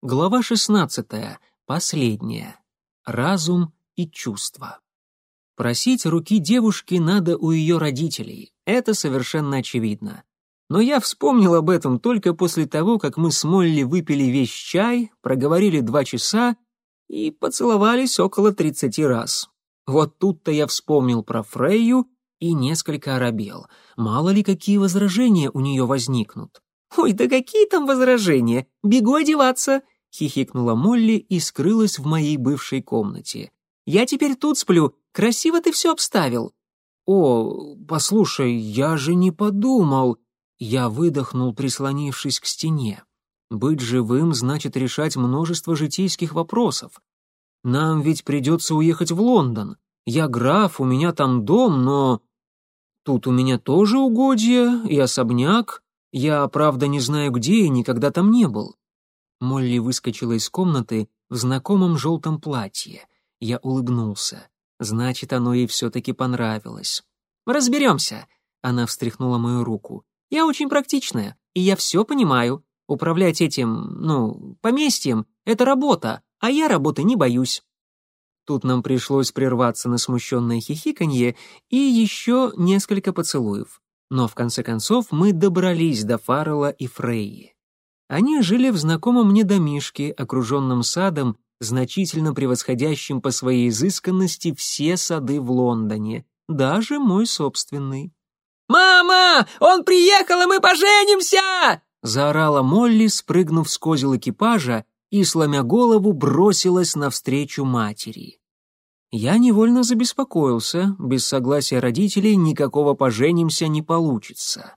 Глава 16. Последняя. Разум и чувства. Просить руки девушки надо у ее родителей. Это совершенно очевидно. Но я вспомнил об этом только после того, как мы с Молли выпили весь чай, проговорили два часа и поцеловались около тридцати раз. Вот тут-то я вспомнил про Фрейю и несколько оробел. Мало ли какие возражения у нее возникнут. «Ой, да какие там возражения? Бегу одеваться!» — хихикнула Молли и скрылась в моей бывшей комнате. «Я теперь тут сплю. Красиво ты все обставил». «О, послушай, я же не подумал...» Я выдохнул, прислонившись к стене. «Быть живым значит решать множество житейских вопросов. Нам ведь придется уехать в Лондон. Я граф, у меня там дом, но... Тут у меня тоже угодья и особняк, я, правда, не знаю где и никогда там не был». Молли выскочила из комнаты в знакомом желтом платье. Я улыбнулся. Значит, оно ей все-таки понравилось. «Разберемся», — она встряхнула мою руку. «Я очень практичная, и я все понимаю. Управлять этим, ну, поместьем — это работа, а я работы не боюсь». Тут нам пришлось прерваться на смущенное хихиканье и еще несколько поцелуев. Но в конце концов мы добрались до Фаррелла и Фрейи. Они жили в знакомом мне домишке, окруженном садом, значительно превосходящим по своей изысканности все сады в Лондоне, даже мой собственный. «Мама! Он приехал, и мы поженимся!» заорала Молли, спрыгнув с козел экипажа и, сломя голову, бросилась навстречу матери. Я невольно забеспокоился, без согласия родителей никакого поженимся не получится.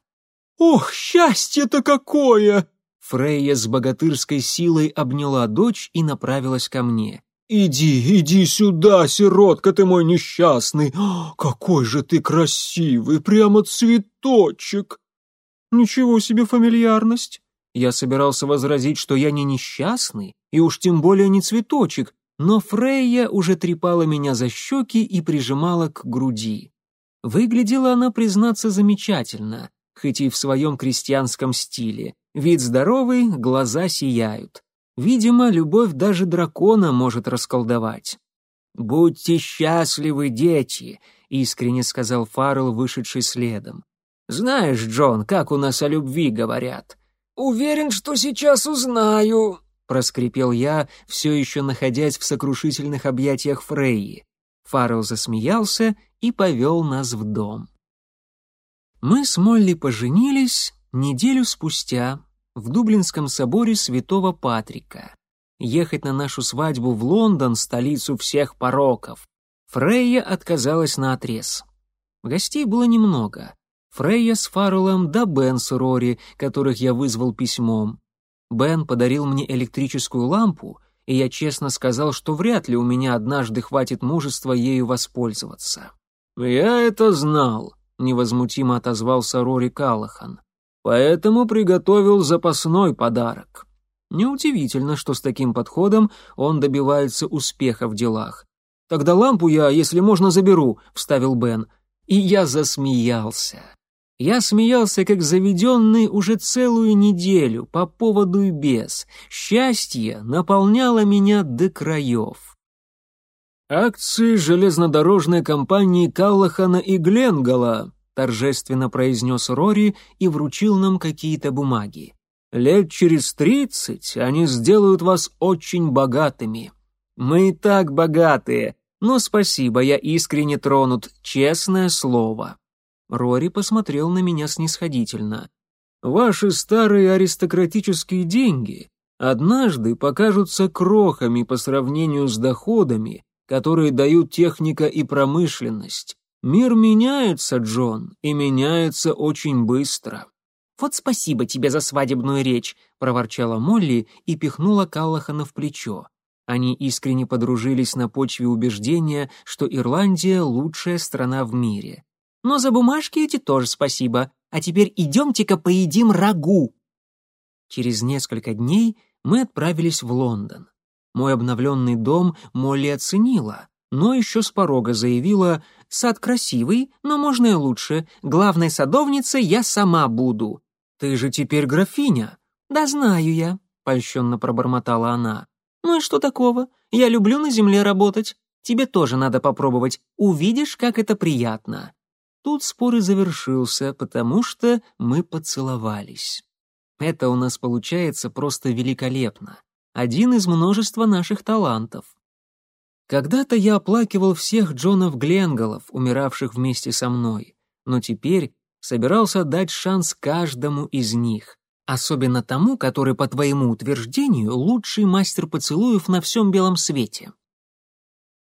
«Ох, счастье-то какое!» Фрейя с богатырской силой обняла дочь и направилась ко мне. «Иди, иди сюда, сиротка ты мой несчастный! Какой же ты красивый, прямо цветочек!» «Ничего себе фамильярность!» Я собирался возразить, что я не несчастный, и уж тем более не цветочек, но Фрейя уже трепала меня за щеки и прижимала к груди. Выглядела она, признаться, замечательно, хоть и в своем крестьянском стиле. Вид здоровый, глаза сияют. Видимо, любовь даже дракона может расколдовать. «Будьте счастливы, дети», — искренне сказал Фаррелл, вышедший следом. «Знаешь, Джон, как у нас о любви говорят?» «Уверен, что сейчас узнаю», проскрипел я, все еще находясь в сокрушительных объятиях Фрейи. Фаррелл засмеялся и повел нас в дом. Мы с Молли поженились неделю спустя в Дублинском соборе святого Патрика. Ехать на нашу свадьбу в Лондон, столицу всех пороков. Фрейя отказалась на отрез. Гостей было немного. Фрейя с Фарреллом да Бен с Рори, которых я вызвал письмом. Бен подарил мне электрическую лампу, и я честно сказал, что вряд ли у меня однажды хватит мужества ею воспользоваться. «Я это знал», — невозмутимо отозвался Рори Калахан. «Поэтому приготовил запасной подарок». Неудивительно, что с таким подходом он добивается успеха в делах. «Тогда лампу я, если можно, заберу», — вставил Бен. И я засмеялся. Я смеялся, как заведенный уже целую неделю, по поводу и без. Счастье наполняло меня до краев. «Акции железнодорожной компании Каллахана и Гленгала», торжественно произнес Рори и вручил нам какие-то бумаги. «Лет через тридцать они сделают вас очень богатыми». «Мы и так богатые, но спасибо, я искренне тронут, честное слово». Рори посмотрел на меня снисходительно. «Ваши старые аристократические деньги однажды покажутся крохами по сравнению с доходами, которые дают техника и промышленность. Мир меняется, Джон, и меняется очень быстро». «Вот спасибо тебе за свадебную речь», — проворчала Молли и пихнула Каллахана в плечо. Они искренне подружились на почве убеждения, что Ирландия — лучшая страна в мире. Но за бумажки эти тоже спасибо. А теперь идемте-ка поедим рагу». Через несколько дней мы отправились в Лондон. Мой обновленный дом Молли оценила, но еще с порога заявила «Сад красивый, но можно и лучше. Главной садовницей я сама буду». «Ты же теперь графиня». «Да знаю я». — польщенно пробормотала она. «Ну и что такого? Я люблю на земле работать. Тебе тоже надо попробовать. Увидишь, как это приятно». Тут спор и завершился, потому что мы поцеловались. Это у нас получается просто великолепно. Один из множества наших талантов. Когда-то я оплакивал всех Джонов Гленголов, умиравших вместе со мной, но теперь собирался дать шанс каждому из них, особенно тому, который, по твоему утверждению, лучший мастер поцелуев на всем белом свете.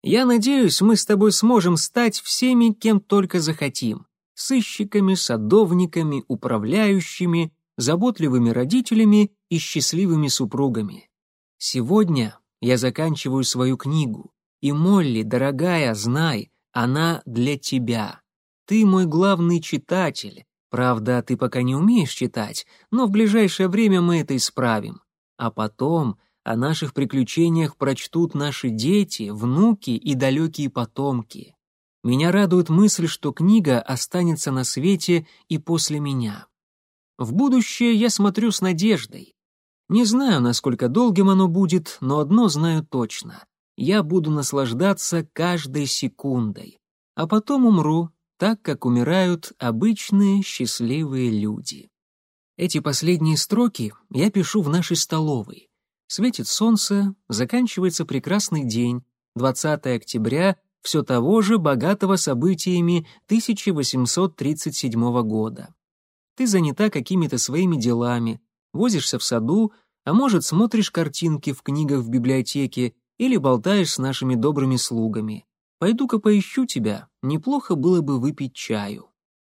Я надеюсь, мы с тобой сможем стать всеми, кем только захотим. Сыщиками, садовниками, управляющими, заботливыми родителями и счастливыми супругами. Сегодня я заканчиваю свою книгу, и Молли, дорогая, знай, она для тебя. Ты мой главный читатель. Правда, ты пока не умеешь читать, но в ближайшее время мы это исправим. А потом о наших приключениях прочтут наши дети, внуки и далекие потомки. Меня радует мысль, что книга останется на свете и после меня. В будущее я смотрю с надеждой. Не знаю, насколько долгим оно будет, но одно знаю точно я буду наслаждаться каждой секундой, а потом умру, так как умирают обычные счастливые люди. Эти последние строки я пишу в нашей столовой. Светит солнце, заканчивается прекрасный день, 20 октября все того же богатого событиями 1837 года. Ты занята какими-то своими делами, возишься в саду, а может, смотришь картинки в книгах в библиотеке или болтаешь с нашими добрыми слугами. Пойду-ка поищу тебя, неплохо было бы выпить чаю.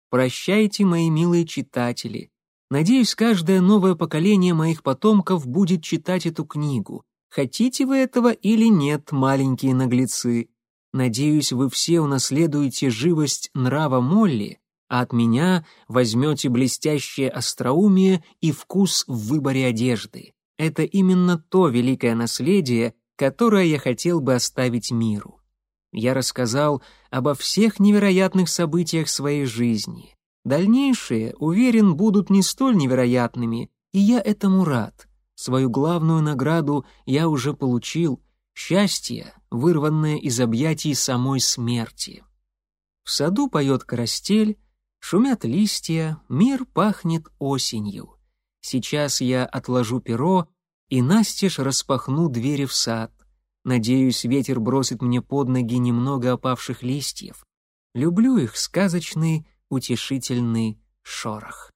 Прощайте, мои милые читатели. Надеюсь, каждое новое поколение моих потомков будет читать эту книгу. Хотите вы этого или нет, маленькие наглецы? Надеюсь, вы все унаследуете живость нрава Молли, а от меня возьмете блестящее остроумие и вкус в выборе одежды. Это именно то великое наследие, которое я хотел бы оставить миру. Я рассказал обо всех невероятных событиях своей жизни. Дальнейшие, уверен, будут не столь невероятными, и я этому рад. Свою главную награду я уже получил — счастье, вырванное из объятий самой смерти. В саду поет карастель, шумят листья, мир пахнет осенью. Сейчас я отложу перо и настежь распахну двери в сад. Надеюсь, ветер бросит мне под ноги немного опавших листьев. Люблю их сказочный, утешительный шорох.